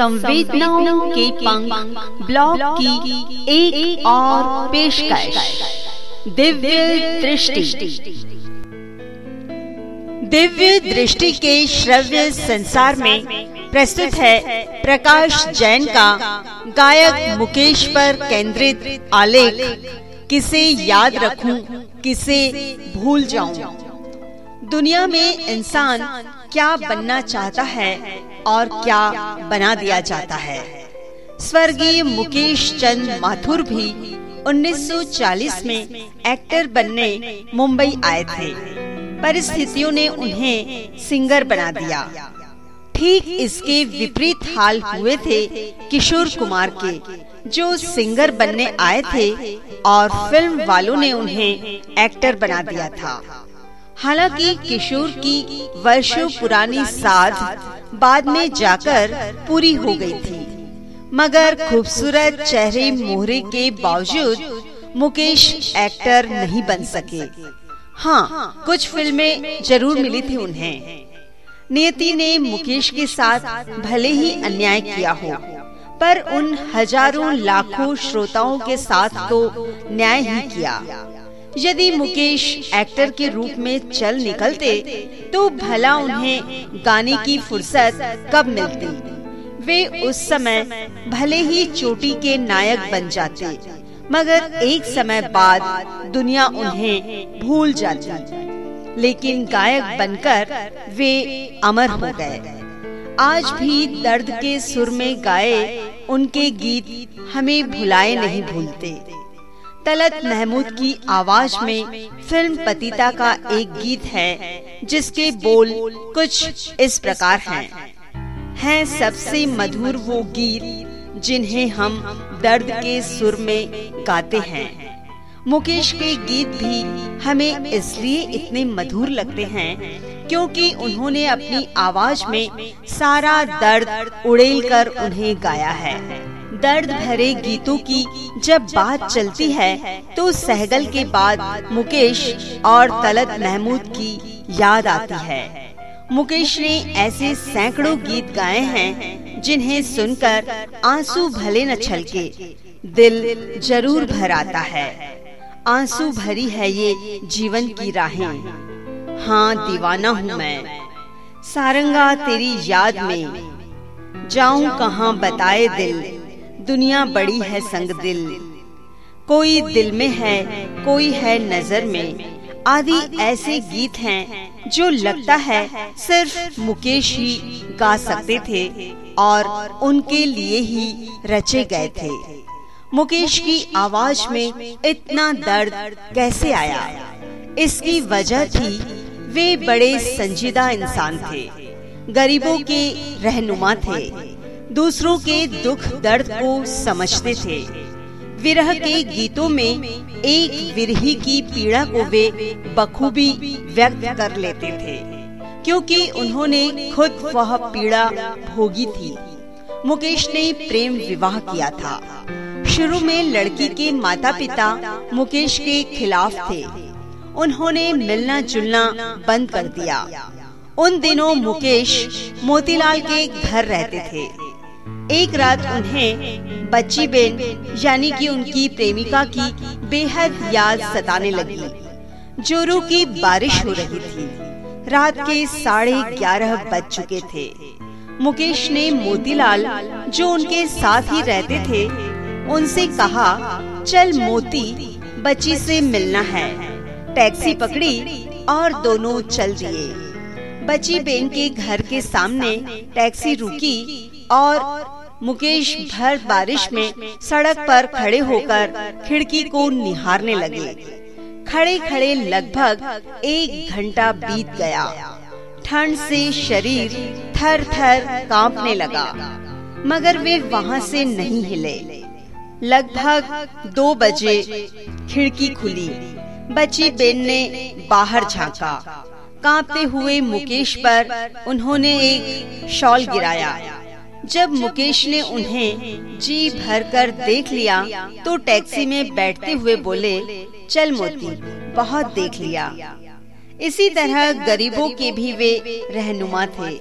संवेदनाओं के पंख ब्लॉग की एक, एक और पेशकश। दिव्य दृष्टि। दिव्य दृष्टि के श्रव्य संसार में प्रस्तुत है प्रकाश जैन का गायक मुकेश पर केंद्रित आलेख। किसे याद रखूँ, किसे भूल जाऊँ? दुनिया में इंसान क्या बनना चाहता है? और क्या बना दिया जाता है। स्वर्गीय मुकेश चंद माथुर भी 1940 में एक्टर बनने मुंबई आए थे। परिस्थितियों ने उन्हें सिंगर बना दिया। ठीक इसके विपरीत हाल हुए थे किशोर कुमार के, जो सिंगर बनने आए थे और फ़िल्म वालों ने उन्हें एक्टर बना दिया था। हालाँकि किशोर की वर्षों पुरानी साध बाद में जाकर पूरी हो गई थी। मगर खूबसूरत चेहरे मोहरे के बावजूद मुकेश एक्टर नहीं बन सके। हाँ कुछ फ़िल्में ज़रूर मिली थी उन्हें। नियति ने मुकेश के साथ भले ही अन्याय किया हो, पर उन हज़ारों लाखों श्रोताओं के साथ तो न्याय ही किया। यदि मुकेश एक्टर के रूप में चल निकलते तो भला उन्हें गाने की फुर्सत कब मिलती? वे उस समय भले ही चोटी के नायक बन जाते, मगर एक समय बाद दुनिया उन्हें भूल जाती। लेकिन गायक बनकर वे अमर हो गए। आज भी दर्द के सुर में गाए, उनके गीत हमें भुलाए नहीं भूलते। तलत महमूद की आवाज़ में फ़िल्म पतिता का एक गीत है, जिसके बोल कुछ इस प्रकार हैं। हैं सबसे मधुर वो गीत जिन्हें हम दर्द के सुर में गाते हैं। मुकेश के गीत भी हमें इसलिए इतने मधुर लगते हैं क्योंकि उन्होंने अपनी आवाज़ में सारा दर्द उड़ेल कर उन्हें गाया है। दर्द भरे गीतों की जब बात चलती है तो सहगल के बाद मुकेश और तलत महमूद की याद आती है। मुकेश ने ऐसे सैकड़ों गीत गाए हैं, जिन्हें सुनकर आँसू भले न छलके, दिल ज़रूर भर आता है। आँसू भरी है ये जीवन की राहें। हाँ दीवाना हूँ मैं। सारंगा तेरी याद में। जाऊँ कहाँ बताए दिल। दुनिया बड़ी है संग दिल। कोई दिल में है कोई है नज़र में। आदि ऐसे गीत हैं जो लगता है सिर्फ़ मुकेश ही गा सकते थे और उनके लिए ही रचे गए थे। मुकेश की आवाज़ में इतना दर्द कैसे आया? इसकी वजह थी वे बड़े संजीदा इंसान थे। गरीबों के रहनुमा थे। दूसरों के दुख दर्द को समझते थे। विरह के गीतों में एक विरही की पीड़ा को वे बखूबी व्यक्त कर लेते थे। क्योंकि उन्होंने खुद वह पीड़ा भोगी थी। मुकेश ने प्रेम विवाह किया था। शुरू में लड़की के माता पिता मुकेश के खिलाफ थे। उन्होंने मिलना जुलना बंद कर दिया। उन दिनों मुकेश मोतीलाल के घर रहते थे। एक रात उन्हें बच्ची बेन यानी कि उनकी प्रेमिका की बेहद याद सताने लगी। जोरों की बारिश हो रही थी। रात के साढ़े ग्यारह बज चुके थे। मुकेश ने मोतीलाल, जो उनके साथ ही रहते थे उनसे कहा, चल मोती, बच्ची से मिलना है। टैक्सी पकड़ी और दोनों चल दिए। बच्ची बेन के घर के सामने टैक्सी रुकी और मुकेश भर बारिश में सड़क पर खड़े होकर खिड़की को निहारने लगे। खड़े खड़े लगभग एक घंटा बीत गया। ठंड से शरीर थर थर कांपने लगा, मगर वे वहाँ से नहीं हिले। लगभग दो बजे खिड़की खुली। बची बेन ने बाहर झांका। कांपते हुए मुकेश पर उन्होंने एक शॉल गिराया। जब मुकेश ने उन्हें जी भर कर देख लिया तो टैक्सी में बैठते हुए बोले, चल मोती, बहुत देख लिया। इसी तरह गरीबों के भी वे रहनुमा थे।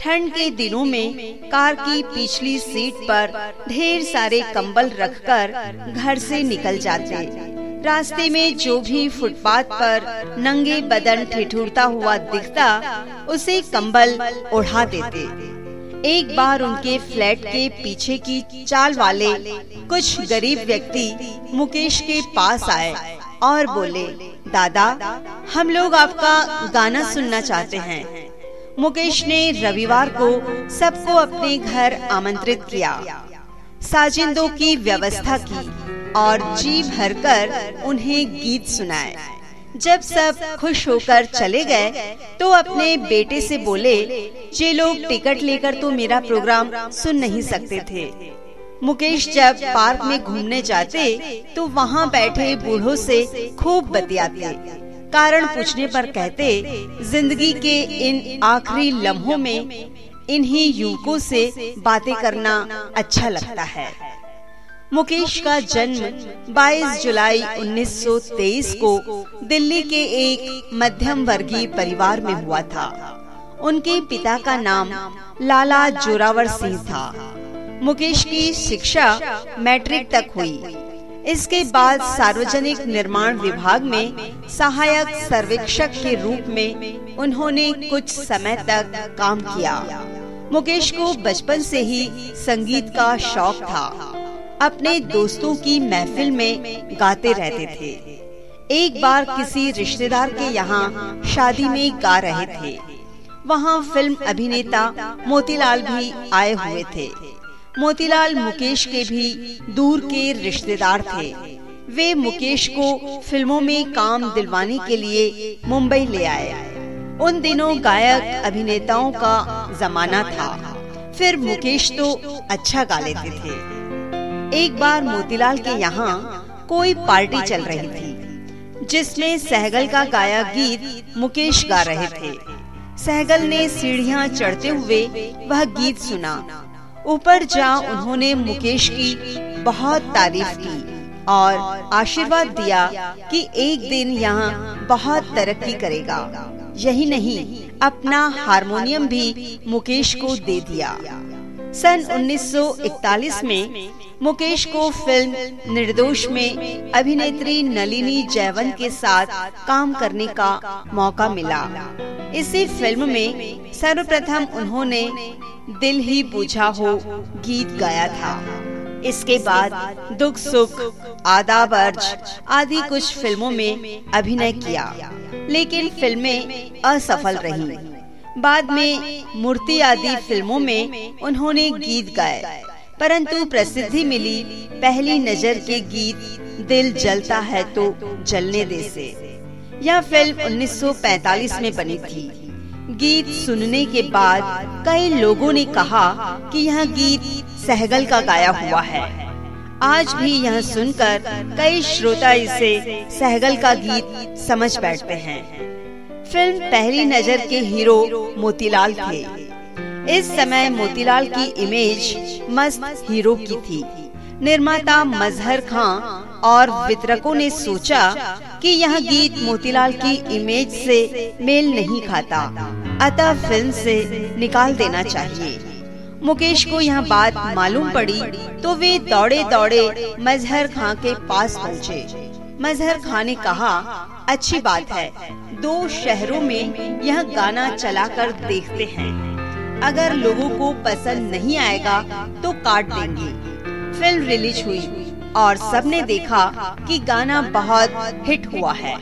ठंड के दिनों में कार की पिछली सीट पर ढेर सारे कंबल रखकर घर से निकल जाते। रास्ते में जो भी फुटपाथ पर नंगे बदन ठिठुरता हुआ दिखता, उसे कंबल ओढ़ा देते। एक बार उनके फ्लैट के पीछे की चाल वाले कुछ गरीब व्यक्ति मुकेश के पास आए और बोले, दादा, हम लोग आपका गाना सुनना चाहते हैं। मुकेश ने रविवार को सबको अपने घर आमंत्रित किया। साजिंदों की व्यवस्था की और जी भरकर उन्हें गीत सुनाए। जब सब खुश होकर चले गए तो अपने बेटे से बोले, ये लोग टिकट लेकर तो मेरा प्रोग्राम सुन नहीं सकते थे। मुकेश जब पार्क में घूमने जाते तो वहाँ बैठे बूढ़ों से खूब बतियाते। कारण पूछने पर कहते, ज़िंदगी के इन आखिरी लम्हों में इन्हीं युवकों से बातें करना अच्छा लगता है। मुकेश का जन्म 22 जुलाई 1923 को दिल्ली के एक मध्यम वर्गीय परिवार में हुआ था। उनके पिता का नाम लाला जोरावर सिंह था। मुकेश की शिक्षा मैट्रिक तक हुई। इसके बाद सार्वजनिक निर्माण विभाग में सहायक सर्वेक्षक के रूप में उन्होंने कुछ समय तक काम किया। मुकेश को बचपन से ही संगीत का शौक था। अपने दोस्तों की महफिल में गाते रहते थे। एक बार किसी रिश्तेदार के यहाँ शादी में गा रहे थे। वहाँ फ़िल्म अभिनेता मोतीलाल भी आए हुए थे। मोतीलाल मुकेश के भी दूर के रिश्तेदार थे। वे मुकेश को फ़िल्मों में काम दिलवाने के लिए मुंबई ले आए। उन दिनों गायक, अभिनेताओं का जमाना था। फिर मुकेश तो अच्छा गा लेते थे। एक बार मोतीलाल के यहाँ कोई पार्टी चल रही थी, जिसमें सहगल का गाया गीत मुकेश गा रहे थे। सहगल ने सीढ़ियाँ चढ़ते हुए वह गीत सुना। ऊपर जा उन्होंने मुकेश की बहुत तारीफ़ की और आशीर्वाद दिया कि एक दिन यहाँ बहुत तरक्की करेगा। यही नहीं अपना हारमोनियम भी मुकेश को दे दिया। सन 1941 में मुकेश को फ़िल्म निर्दोष में अभिनेत्री नलिनी जयवंत के साथ काम करने का मौका मिला। इसी फ़िल्म में सर्वप्रथम उन्होंने दिल ही पूछा हो गीत गाया था। इसके बाद दुख, सुख, आदाब, अर्ज़ आदि कुछ फ़िल्मों में अभिनय किया। लेकिन फ़िल्में असफल रही। बाद में मूर्ति आदि फ़िल्मों में उन्होंने गीत गाए। परंतु प्रसिद्धि मिली पहली नज़र के गीत दिल जलता है तो जलने दे से। यह फ़िल्म 1945 में बनी थी। गीत सुनने के बाद कई लोगों ने कहा कि यह गीत सहगल का गाया हुआ है। आज भी यह सुनकर कई श्रोता इसे सहगल का गीत समझ बैठते हैं। फ़िल्म पहली नज़र के हीरो मोतीलाल थे। इस समय मोतीलाल की इमेज मस्त हीरो की थी। निर्माता मजहर खान और वितरकों ने सोचा कि यह गीत मोतीलाल की इमेज से मेल नहीं खाता। अतः फ़िल्म से निकाल देना चाहिए। मुकेश को यह बात मालूम पड़ी तो वे दौड़े दौड़े मजहर खां के पास पहुँचे। मजहर खां ने कहा, अच्छी बात है, दो शहरों में यह गाना चलाकर देखते हैं। अगर लोगों को पसंद नहीं आएगा तो काट देंगे। फ़िल्म रिलीज़ हुई और सबने देखा कि गाना बहुत हिट हुआ है।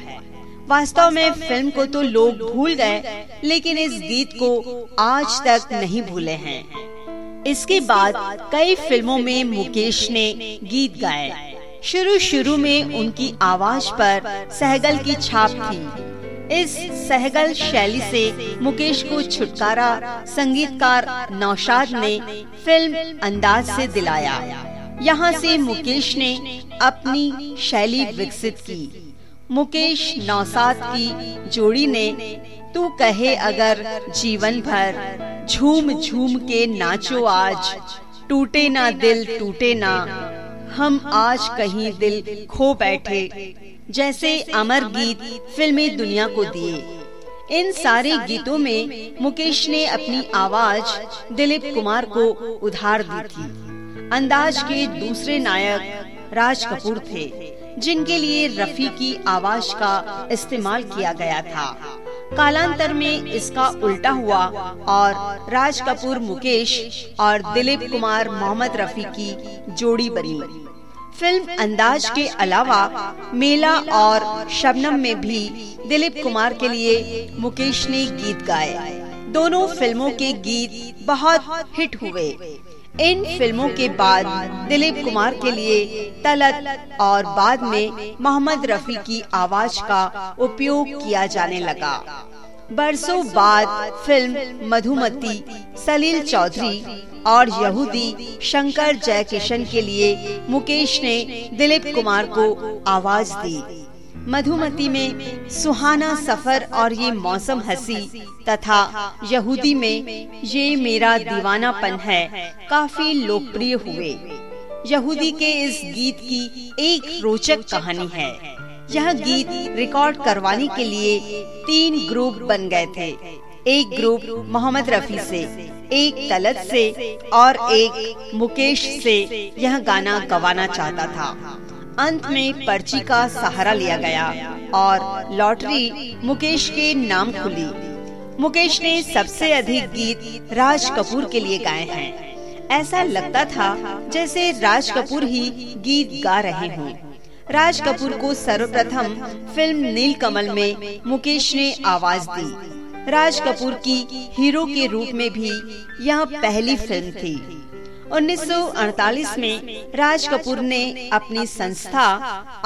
वास्तव में फ़िल्म को तो लोग भूल गए, लेकिन इस गीत को आज तक नहीं भूले हैं। इसके बाद कई फ़िल्मों में मुकेश ने गीत गाए। शुरू शुरू में उनकी आवाज़ पर सहगल की छाप थी। इस सहगल शैली से मुकेश को छुटकारा, संगीतकार नौशाद ने फ़िल्म अंदाज से दिलाया। यहाँ से मुकेश ने अपनी शैली विकसित की। मुकेश नौसाद की जोड़ी ने, तू कहे अगर जीवन भर झूम झूम के नाचो आज, टूटे ना दिल टूटे ना, हम आज कहीं दिल खो बैठे जैसे अमर गीत फिल्मी दुनिया को दिए। इन सारे गीतों में मुकेश ने अपनी आवाज़ दिलीप कुमार को उधार दी थी। अंदाज के दूसरे नायक राज कपूर थे, जिनके लिए रफी की आवाज़ का इस्तेमाल किया गया था। कालांतर में इसका उल्टा हुआ और राज कपूर मुकेश और दिलीप कुमार मोहम्मद रफी की जोड़ी बनी। फ़िल्म अंदाज के अलावा मेला और शबनम में भी दिलीप कुमार के लिए मुकेश ने गीत गाए। दोनों फ़िल्मों के गीत बहुत हिट हुए। इन फ़िल्मों के बाद दिलीप कुमार के लिए तलत और बाद में मोहम्मद रफी की आवाज़ का उपयोग किया जाने लगा। बरसों बाद फ़िल्म मधुमती, सलील चौधरी और यहूदी शंकर जयकिशन के लिए मुकेश ने दिलीप कुमार को आवाज़ दी। मधुमती में सुहाना सफ़र और ये मौसम हसी तथा यहूदी में ये मेरा दीवानापन है काफ़ी लोकप्रिय हुए। यहूदी के इस गीत की एक रोचक कहानी है। यह गीत रिकॉर्ड करवाने के लिए तीन ग्रुप बन गए थे। एक ग्रुप मोहम्मद रफी से, एक तलत से और एक मुकेश से यह गाना गवाना चाहता था। अंत में पर्ची का सहारा लिया गया और लॉटरी मुकेश के नाम खुली। मुकेश ने सबसे अधिक गीत राज कपूर के लिए गाए हैं। ऐसा लगता था जैसे राज कपूर ही गीत गा रहे हों। राज कपूर को सर्वप्रथम फ़िल्म नील कमल में मुकेश ने आवाज़ दी। राज कपूर की हीरो के रूप में भी यह पहली फ़िल्म थी। 1948 में राज कपूर ने अपनी संस्था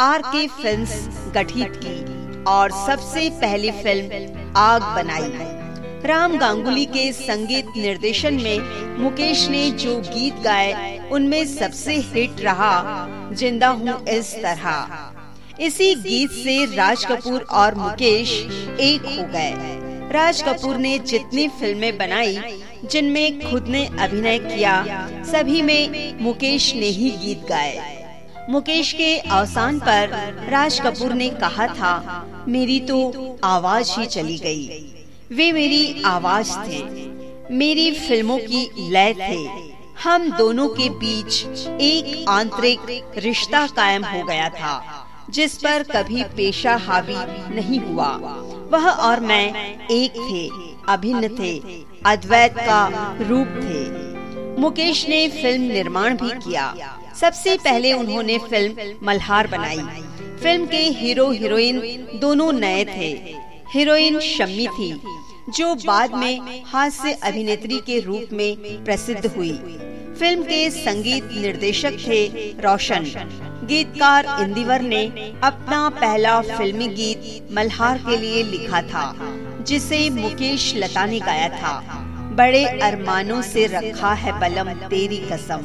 आर के फ़िल्म गठित की और सबसे पहली फ़िल्म आग बनाई। राम गांगुली के संगीत निर्देशन में मुकेश ने जो गीत गाए, उनमें सबसे हिट रहा, ज़िंदा हूँ इस तरह। इसी गीत से राज कपूर और मुकेश एक हो गए। राज कपूर ने जितनी फ़िल्में बनाई, जिनमें खुद ने अभिनय किया, सभी में मुकेश ने ही गीत गाए। मुकेश के अवसान पर राज कपूर ने कहा था, मेरी तो आवाज़ ही चली गई। वे मेरी आवाज़ थे। मेरी फ़िल्मों की लय थे। हम दोनों के बीच एक आंतरिक रिश्ता कायम हो गया था, जिस पर कभी पेशा हावी नहीं हुआ। वह और मैं एक थे, अभिन्न थे, अद्वैत का रूप थे। मुकेश ने फ़िल्म निर्माण भी किया। सबसे पहले उन्होंने फ़िल्म मल्हार बनाई। फ़िल्म के हीरो हीरोइन दोनों नए थे। हीरोइन शम्मी थी जो बाद में हास्य अभिनेत्री के रूप में प्रसिद्ध हुई। फ़िल्म के संगीत निर्देशक थे रोशन। गीतकार इंदिवर ने अपना पहला फिल्मी गीत मल्हार के लिए लिखा था जिसे मुकेश लता ने गाया था। बड़े अरमानों से रखा है बलम तेरी कसम।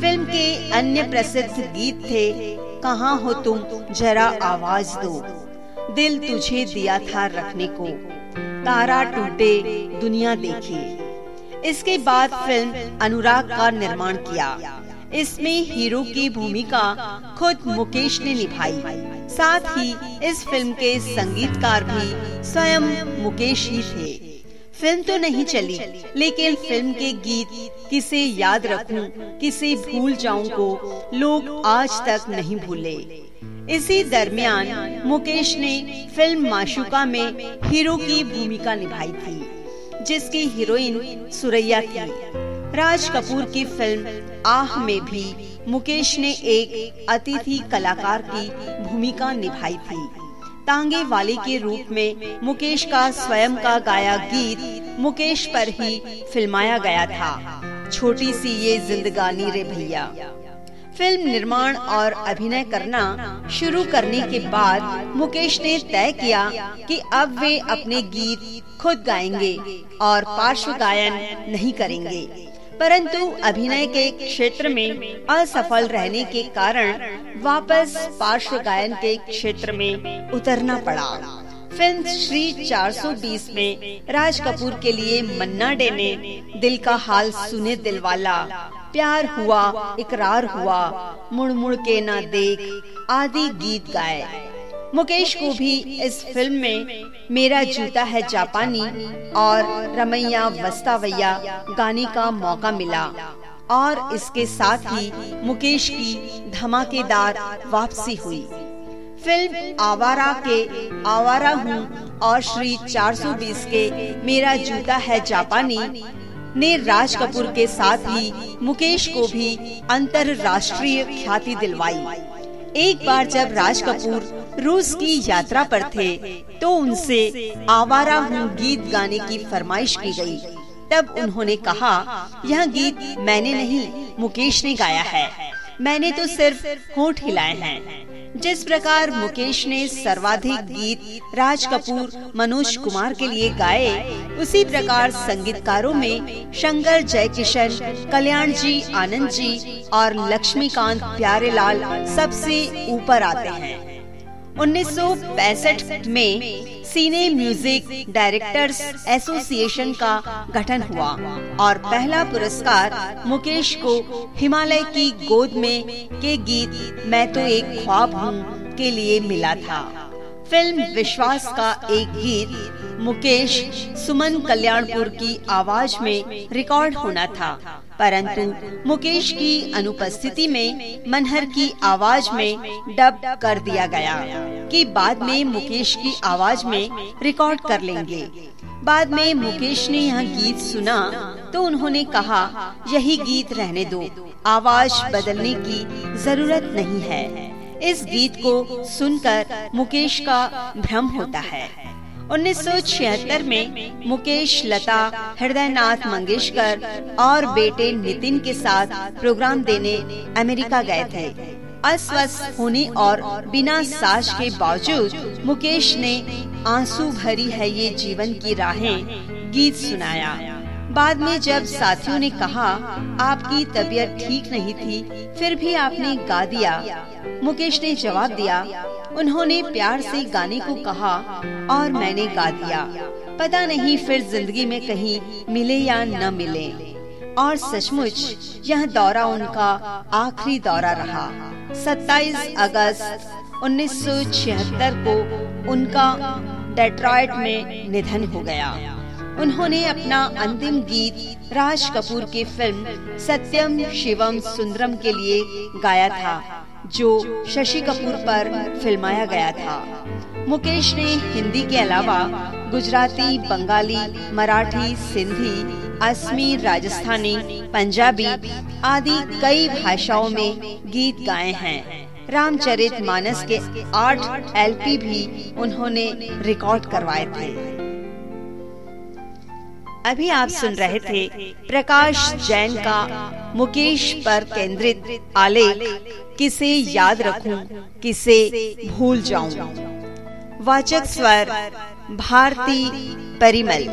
फ़िल्म के अन्य प्रसिद्ध गीत थे कहाँ हो तुम? जरा आवाज़ दो। दिल तुझे दिया था रखने को। तारा टूटे दुनिया देखी। इसके बाद फ़िल्म अनुराग का निर्माण किया। इसमें हीरो की भूमिका खुद मुकेश ने निभाई। साथ ही इस फ़िल्म के संगीतकार भी स्वयं मुकेश ही थे। फ़िल्म तो नहीं चली लेकिन फ़िल्म के गीत किसे याद रखूँ, किसे भूल जाऊँ को लोग आज तक नहीं भूले। इसी दरमियान मुकेश ने फ़िल्म माशुका में हीरो की भूमिका निभाई थी, जिसकी हीरोइन सुरैया थी। राज कपूर की फ़िल्म आह में भी मुकेश ने एक अतिथि कलाकार की भूमिका निभाई थी। तांगे वाले के रूप में मुकेश का स्वयं का गाया गीत मुकेश पर ही फिल्माया गया था। छोटी सी ये जिंदगानी रे भैया। फ़िल्म निर्माण और अभिनय करना शुरू करने के बाद मुकेश ने तय किया कि अब वे अपने गीत खुद गाएँगे और पार्श्व गायन नहीं करेंगे। परंतु अभिनय के क्षेत्र में असफल रहने के कारण वापस पार्श्व गायन के क्षेत्र में उतरना पड़ा। फ़िल्म श्री 420 में राज कपूर के लिए मन्ना डे ने दिल का हाल सुने दिलवाला। प्यार हुआ, इकरार हुआ मुड़ मुड़ के ना देख आदि गीत गाए। मुकेश को भी इस फ़िल्म में मेरा जूता है जापानी और रमैया वस्तावैया गाने का मौका मिला। और इसके साथ ही मुकेश की धमाकेदार वापसी हुई। फ़िल्म आवारा के आवारा हूँ और श्री 420 के मेरा जूता है जापानी ने राज कपूर के साथ ही मुकेश को भी अंतरराष्ट्रीय ख्याति दिलवाई। एक बार जब राज कपूर रूस की यात्रा पर थे तो उनसे आवारा हूँ गीत गाने की फरमाइश की गई। तब उन्होंने कहा, यह गीत मैंने नहीं, मुकेश ने गाया है। मैंने तो सिर्फ़ होठ हिलाए हैं। जिस प्रकार मुकेश ने सर्वाधिक गीत राज कपूर, मनोज कुमार के लिए गाए, उसी प्रकार संगीतकारों में शंकर जयकिशन, कल्याण जी, आनंद जी और लक्ष्मीकांत प्यारेलाल सबसे ऊपर आते हैं। 1965 में सीने म्यूज़िक डायरेक्टर्स एसोसिएशन का गठन हुआ और पहला पुरस्कार मुकेश को हिमालय की गोद में के गीत मैं तो एक ख्वाब हूँ के लिए मिला था। फ़िल्म विश्वास का एक गीत मुकेश सुमन कल्याणपुर की आवाज़ में रिकॉर्ड होना था। परंतु मुकेश की अनुपस्थिति में मनहर की आवाज़ में डब कर दिया गया कि बाद में मुकेश की आवाज़ में रिकॉर्ड कर लेंगे। बाद में मुकेश ने यह गीत सुना तो उन्होंने कहा, यही गीत रहने दो। आवाज़ बदलने की ज़रूरत नहीं है। इस गीत को सुनकर मुकेश का भ्रम होता है। 1976 में मुकेश, लता हृदय नाथ मंगेशकर और बेटे नितिन के साथ प्रोग्राम देने अमेरिका गए थे। अस्वस्थ होने और बिना साज के बावजूद मुकेश ने आँसू भरी है ये जीवन की राहें गीत सुनाया। बाद में जब साथियों ने कहा, आपकी तबीयत ठीक नहीं थी, फिर भी आपने गा दिया। मुकेश ने जवाब दिया उन्होंने प्यार से गाने को कहा और मैंने गा दिया। पता नहीं फिर ज़िंदगी में कहीं मिले या न मिले। और सचमुच यह दौरा उनका आखिरी दौरा रहा। 27 अगस्त 1976 को उनका डेट्रॉइट में निधन हो गया। उन्होंने अपना अंतिम गीत राज कपूर के फ़िल्म सत्यम शिवम सुंदरम के लिए गाया था। जो शशि कपूर पर फिल्माया गया था। मुकेश ने हिंदी के अलावा गुजराती, बंगाली, मराठी, सिंधी, असमी, राजस्थानी, पंजाबी आदि कई भाषाओं में गीत गाए हैं। रामचरित मानस के आठ एलपी भी उन्होंने रिकॉर्ड करवाए थे। अभी आप सुन रहे थे प्रकाश जैन का मुकेश पर केंद्रित आलेख किसे याद रखूँ, किसे भूल जाऊँ। वाचक स्वर भारती परिमल।